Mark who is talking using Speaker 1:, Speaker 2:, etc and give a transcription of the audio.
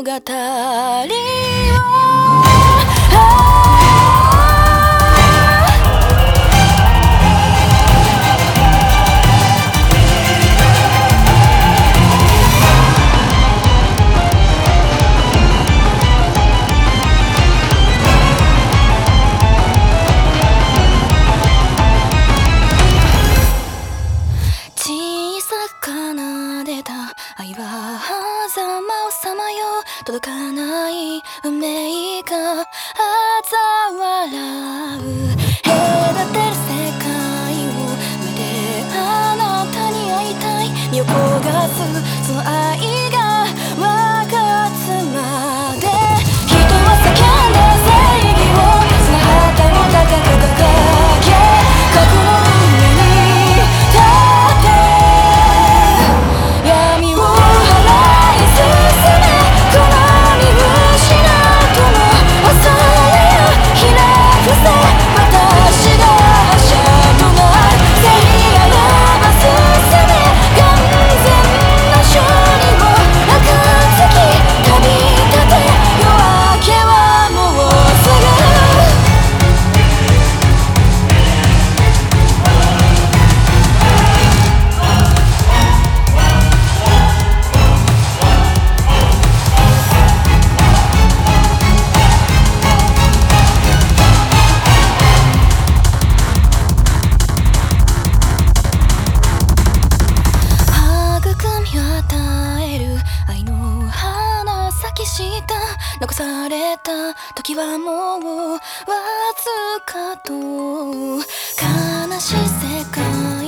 Speaker 1: 物語を届かない運命が鮮きした残された時はもうわずかと悲しい世界。